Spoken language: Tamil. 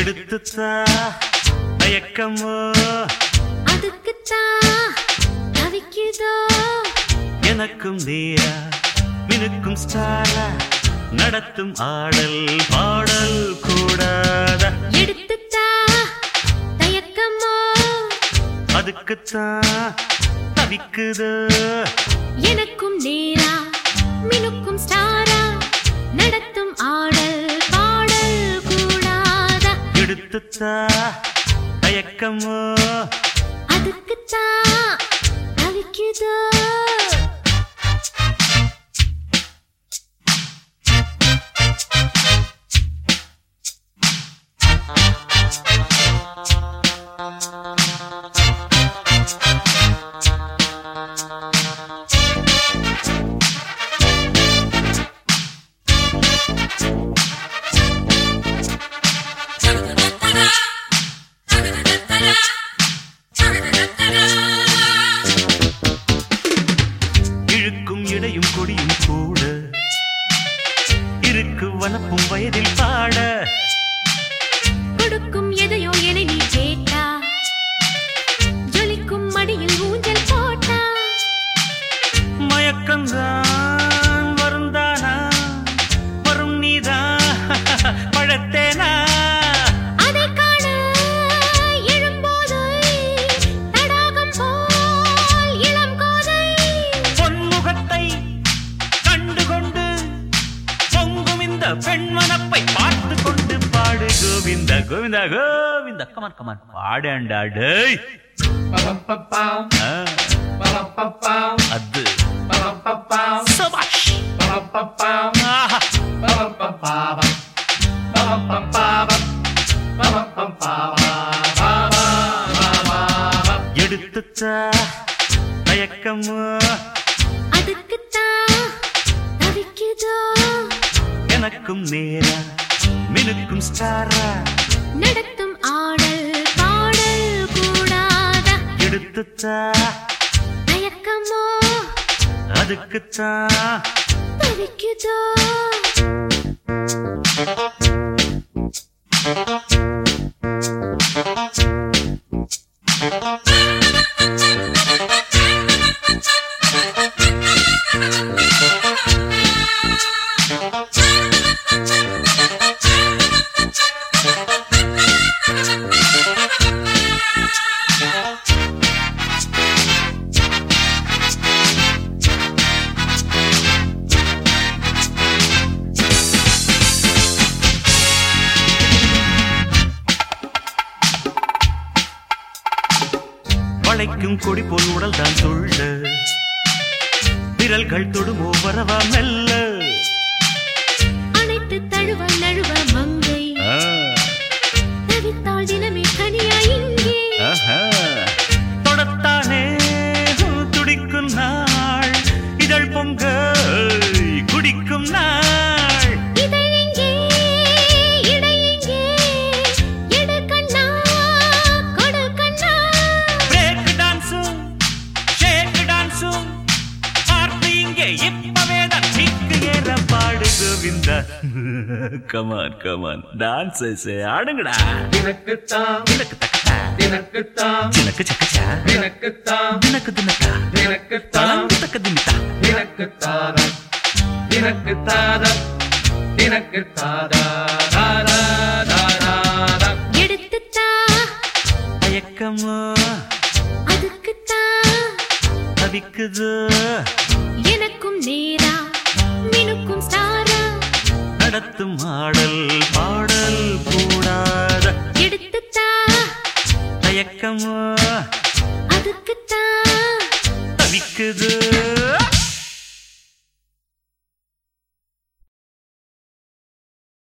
எடுத்துத்தா தயக்கமோ? எனக்கும் நீயா மினுக்கும் ஸ்டாரா நடத்தும் ஆடல் பாடல் கூடாத? எடுத்துத்தா தயக்கமோ? அதுக்குத்தான் தவிக்குது? எனக்கும் நேரா மினுக்கும் ஸ்டாரா நடத்தும் ஆடல் பாடல் கூடாதா? எடுத்துத்தா தயக்கமோ? அதுக்குத்தான் தவிக்குதோ? இருக்கு வனப்பும் வயதில் பாட. கொடுக்கும் எதை பெண்மனப்பை பார்த்து கொண்டு பாடு. Govinda Govinda Govinda. Come on come on பாடேண்டா டேய். அது. சபாஷ். எடுத்துச்சா? தயக்கமோ அதுக்குத்தான் தவிக்குதோ? எனக்கும் நேரா மினுக்கும் ஸ்டாரா. நடத்தும் ஆடல் பாடல் கூடாதா? எடுத்துச்சா? தயக்கமோ அதுக்குத்தான் தவிக்குதோ வளைக்கும் கொடி போல் உடல் தான் துள்ள விரல்கள் தொடுமோ வரவா மெல்ல. அனைத்து தழுவ நழுவ மங்கை. தவித்தாள் தினமே தனியா இங்கே. தொடத்தானே துடிக்கும் நாள். இதழ் பொங்க குடிக்கும் நாள். Come on come on dance ஆடுங்கடா. தினக்குத்தான். தினக்கு தக்கத்தா தினக்குத்தான். தினக்கு சக்கச்சா. தினக்குத்தான். தினக்கு தினக்கா தினக்குத்தான். தளங்கு தக்க திமித்தா தினக்குத்தாத. தினக்குத்தாத. தினக்குத்தாத. தாதா தாதா எடுத்துத்தா. தயக்கமோ அதுக்குத்தான் தவிக்குது. நடத்தும் ஆடல் பாடல் கூடாத. எடுத்துத்தா. தயக்கமோ? அதுக்குத்தான் தவிக்குது.